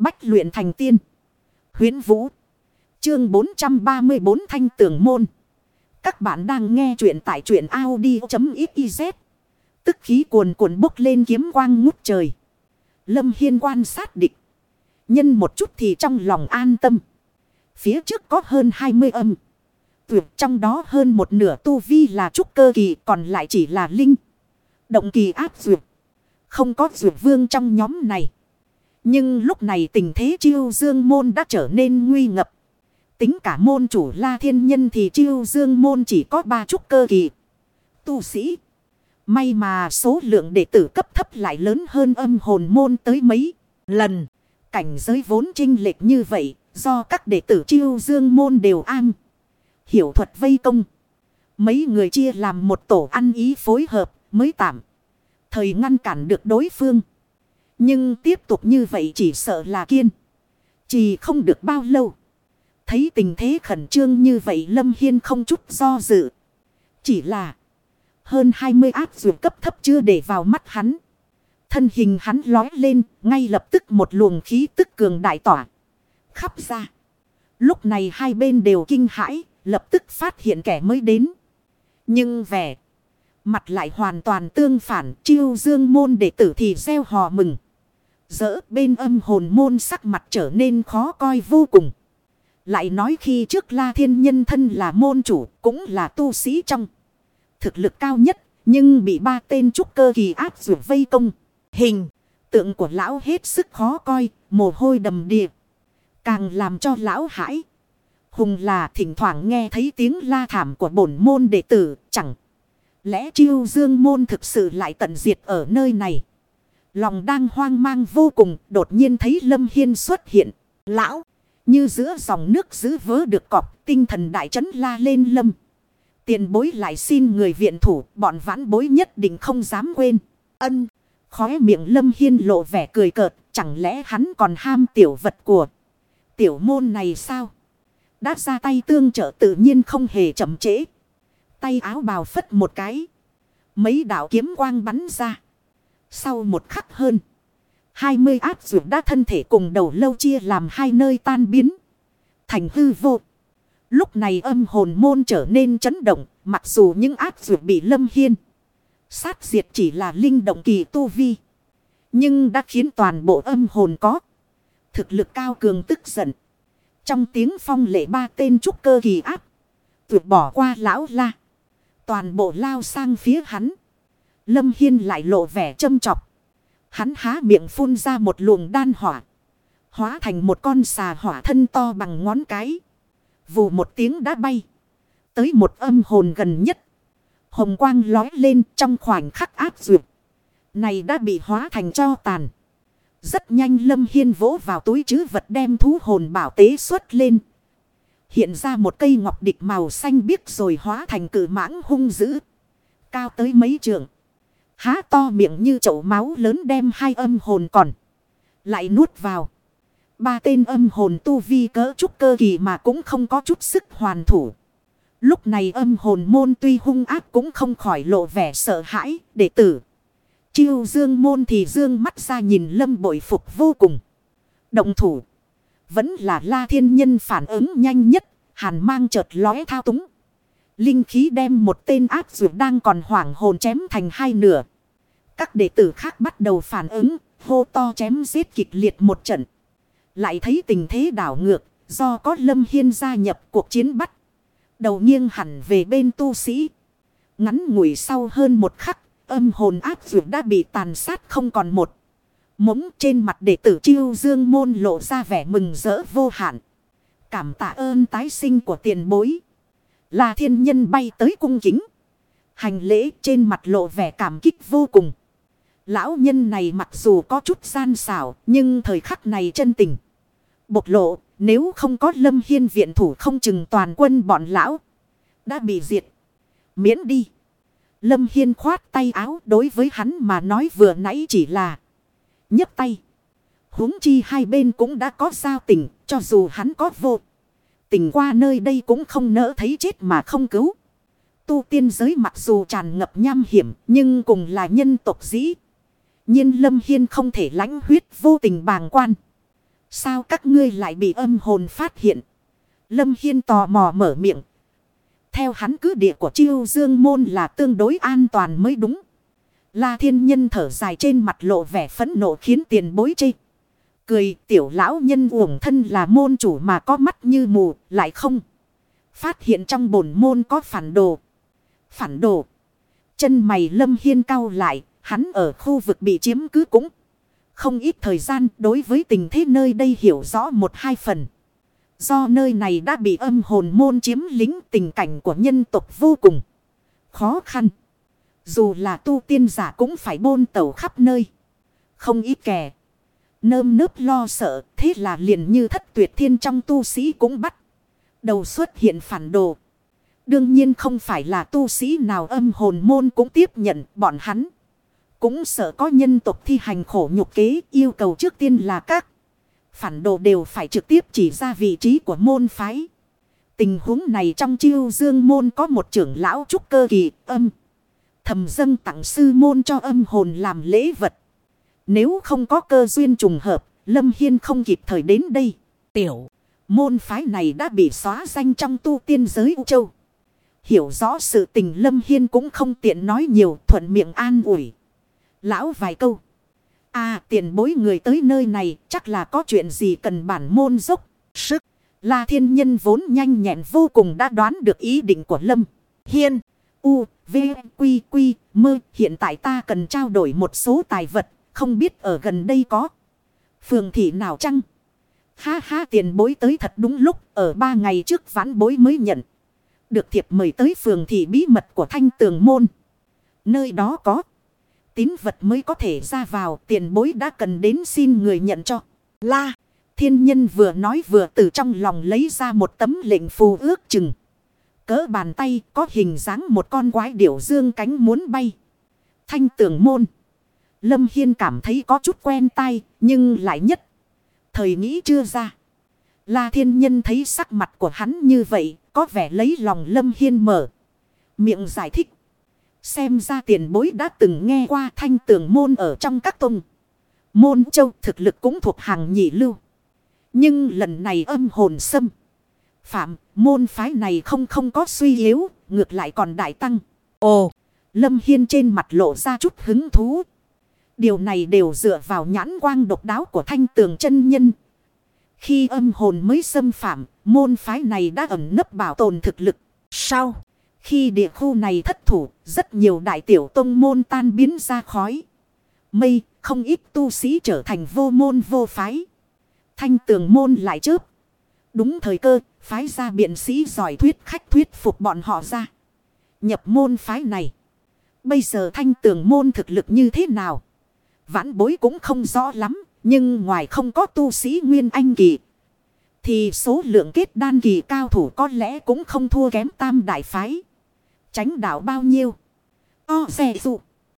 Bách luyện thành tiên. Huyến Vũ. Chương 434 Thanh Tường Môn. Các bạn đang nghe truyện tại truyện Audi.xyz. Tức khí cuồn cuộn bốc lên kiếm quang ngút trời. Lâm Hiên quan sát địch. Nhân một chút thì trong lòng an tâm. Phía trước có hơn 20 âm. Tuyệt trong đó hơn một nửa tu vi là trúc cơ kỳ, còn lại chỉ là linh. Động kỳ áp duyệt. Không có duyệt vương trong nhóm này. Nhưng lúc này tình thế chiêu dương môn đã trở nên nguy ngập. Tính cả môn chủ la thiên nhân thì chiêu dương môn chỉ có ba chút cơ kỳ. Tu sĩ. May mà số lượng đệ tử cấp thấp lại lớn hơn âm hồn môn tới mấy lần. Cảnh giới vốn trinh lệch như vậy, do các đệ tử chiêu dương môn đều an. Hiểu thuật vây công. Mấy người chia làm một tổ ăn ý phối hợp mới tạm. Thời ngăn cản được đối phương. Nhưng tiếp tục như vậy chỉ sợ là kiên. Chỉ không được bao lâu. Thấy tình thế khẩn trương như vậy Lâm Hiên không chút do dự. Chỉ là hơn 20 áp dụng cấp thấp chưa để vào mắt hắn. Thân hình hắn lói lên, ngay lập tức một luồng khí tức cường đại tỏa. Khắp ra. Lúc này hai bên đều kinh hãi, lập tức phát hiện kẻ mới đến. Nhưng vẻ mặt lại hoàn toàn tương phản, chiêu dương môn đệ tử thì gieo hò mừng. Dỡ bên âm hồn môn sắc mặt trở nên khó coi vô cùng. Lại nói khi trước La Thiên Nhân thân là môn chủ cũng là tu sĩ trong. Thực lực cao nhất, nhưng bị ba tên trúc cơ kỳ áp dù vây công. Hình, tượng của lão hết sức khó coi, mồ hôi đầm đìa. Càng làm cho lão hãi. Hùng là thỉnh thoảng nghe thấy tiếng la thảm của bổn môn đệ tử, chẳng. Lẽ chiêu dương môn thực sự lại tận diệt ở nơi này. Lòng đang hoang mang vô cùng, đột nhiên thấy Lâm Hiên xuất hiện. Lão, như giữa dòng nước giữ vớ được cọp, tinh thần đại chấn la lên Lâm. Tiền bối lại xin người viện thủ, bọn vãn bối nhất định không dám quên. Ân, khóe miệng Lâm Hiên lộ vẻ cười cợt, chẳng lẽ hắn còn ham tiểu vật của tiểu môn này sao? Đã ra tay tương trợ tự nhiên không hề chậm trễ. Tay áo bào phất một cái. Mấy đạo kiếm quang bắn ra. Sau một khắc hơn. Hai mươi áp dụng đã thân thể cùng đầu lâu chia làm hai nơi tan biến. Thành hư vô. Lúc này âm hồn môn trở nên chấn động. Mặc dù những áp dụng bị lâm hiên. Sát diệt chỉ là linh động kỳ tu vi. Nhưng đã khiến toàn bộ âm hồn có. Thực lực cao cường tức giận. Trong tiếng phong lệ ba tên trúc cơ kỳ áp. Tuyệt bỏ qua lão la. Toàn bộ lao sang phía hắn. Lâm Hiên lại lộ vẻ châm chọc. Hắn há miệng phun ra một luồng đan hỏa. Hóa thành một con xà hỏa thân to bằng ngón cái. Vù một tiếng đã bay. Tới một âm hồn gần nhất. Hồng quang lói lên trong khoảnh khắc áp duyệt. Này đã bị hóa thành cho tàn. Rất nhanh Lâm Hiên vỗ vào túi chứ vật đem thú hồn bảo tế xuất lên. Hiện ra một cây ngọc địch màu xanh biếc rồi hóa thành cử mãng hung dữ. Cao tới mấy trượng. Há to miệng như chậu máu lớn đem hai âm hồn còn. Lại nuốt vào. Ba tên âm hồn tu vi cỡ chút cơ kỳ mà cũng không có chút sức hoàn thủ. Lúc này âm hồn môn tuy hung ác cũng không khỏi lộ vẻ sợ hãi, đệ tử. Chiêu dương môn thì dương mắt ra nhìn lâm bội phục vô cùng. Động thủ. Vẫn là la thiên nhân phản ứng nhanh nhất. Hàn mang chợt lóe thao túng. Linh khí đem một tên ác dược đang còn hoảng hồn chém thành hai nửa. Các đệ tử khác bắt đầu phản ứng. Hô to chém giết kịch liệt một trận. Lại thấy tình thế đảo ngược. Do có lâm hiên gia nhập cuộc chiến bắt. Đầu nghiêng hẳn về bên tu sĩ. Ngắn ngủi sau hơn một khắc, âm hồn ác dược đã bị tàn sát không còn một. Mống trên mặt đệ tử chiêu dương môn lộ ra vẻ mừng rỡ vô hạn. Cảm tạ ơn tái sinh của tiền bối. Là thiên nhân bay tới cung kính. Hành lễ trên mặt lộ vẻ cảm kích vô cùng. Lão nhân này mặc dù có chút gian xảo nhưng thời khắc này chân tình. Bộc lộ nếu không có lâm hiên viện thủ không chừng toàn quân bọn lão. Đã bị diệt. Miễn đi. Lâm Hiên khoát tay áo đối với hắn mà nói vừa nãy chỉ là nhấc tay. huống chi hai bên cũng đã có giao tình, cho dù hắn có vô. Tình qua nơi đây cũng không nỡ thấy chết mà không cứu. Tu tiên giới mặc dù tràn ngập nham hiểm, nhưng cùng là nhân tộc dĩ nhiên Lâm Hiên không thể lãnh huyết vô tình bàng quan. Sao các ngươi lại bị âm hồn phát hiện? Lâm Hiên tò mò mở miệng. Theo hắn cứ địa của chiêu dương môn là tương đối an toàn mới đúng. La thiên nhân thở dài trên mặt lộ vẻ phẫn nộ khiến tiền bối chê. Cười, tiểu lão nhân uổng thân là môn chủ mà có mắt như mù, lại không. Phát hiện trong bổn môn có phản đồ. Phản đồ. Chân mày lâm hiên cao lại. Hắn ở khu vực bị chiếm cứ cũng. Không ít thời gian đối với tình thế nơi đây hiểu rõ một hai phần. Do nơi này đã bị âm hồn môn chiếm lính tình cảnh của nhân tộc vô cùng khó khăn. Dù là tu tiên giả cũng phải bôn tẩu khắp nơi. Không ít kẻ. Nơm nớp lo sợ, thế là liền như thất tuyệt thiên trong tu sĩ cũng bắt. Đầu xuất hiện phản đồ. Đương nhiên không phải là tu sĩ nào âm hồn môn cũng tiếp nhận bọn hắn. Cũng sợ có nhân tộc thi hành khổ nhục kế yêu cầu trước tiên là các. Phản đồ đều phải trực tiếp chỉ ra vị trí của môn phái. Tình huống này trong chiêu dương môn có một trưởng lão trúc cơ kỳ âm. Thầm dâng tặng sư môn cho âm hồn làm lễ vật. Nếu không có cơ duyên trùng hợp, Lâm Hiên không kịp thời đến đây. Tiểu, môn phái này đã bị xóa danh trong tu tiên giới U Châu. Hiểu rõ sự tình Lâm Hiên cũng không tiện nói nhiều thuận miệng an ủi. Lão vài câu. À tiền bối người tới nơi này, chắc là có chuyện gì cần bản môn dốc. Sức. là thiên nhân vốn nhanh nhẹn vô cùng đã đoán được ý định của Lâm. Hiên. U. V. Quy. Quy. Mơ. Hiện tại ta cần trao đổi một số tài vật. Không biết ở gần đây có. Phường thị nào chăng? Ha ha, tiền bối tới thật đúng lúc. Ở ba ngày trước vãn bối mới nhận. Được thiệp mời tới phường thị bí mật của thanh tường môn. Nơi đó có tín vật mới có thể ra vào tiền bối đã cần đến xin người nhận cho. La, thiên nhân vừa nói vừa từ trong lòng lấy ra một tấm lệnh phù ước chừng. Cỡ bàn tay có hình dáng một con quái điểu dương cánh muốn bay. Thanh tường môn. Lâm Hiên cảm thấy có chút quen tay nhưng lại nhất. Thời nghĩ chưa ra. La thiên nhân thấy sắc mặt của hắn như vậy có vẻ lấy lòng Lâm Hiên mở. Miệng giải thích. Xem ra tiền bối đã từng nghe qua thanh tường môn ở trong các tông. Môn châu thực lực cũng thuộc hàng nhị lưu. Nhưng lần này âm hồn xâm. Phạm môn phái này không không có suy yếu. Ngược lại còn đại tăng. Ồ. Lâm Hiên trên mặt lộ ra chút hứng thú. Điều này đều dựa vào nhãn quang độc đáo của thanh tường chân nhân. Khi âm hồn mới xâm phạm, môn phái này đã ẩn nấp bảo tồn thực lực. Sao? Khi địa khu này thất thủ, rất nhiều đại tiểu tông môn tan biến ra khói. Mây, không ít tu sĩ trở thành vô môn vô phái. Thanh tường môn lại chớp. Đúng thời cơ, phái ra biện sĩ giỏi thuyết khách thuyết phục bọn họ ra. Nhập môn phái này. Bây giờ thanh tường môn thực lực như thế nào? Vãn bối cũng không rõ lắm, nhưng ngoài không có tu sĩ Nguyên Anh Kỳ. Thì số lượng kết đan kỳ cao thủ có lẽ cũng không thua kém tam đại phái. Tránh đạo bao nhiêu? O xe dụ.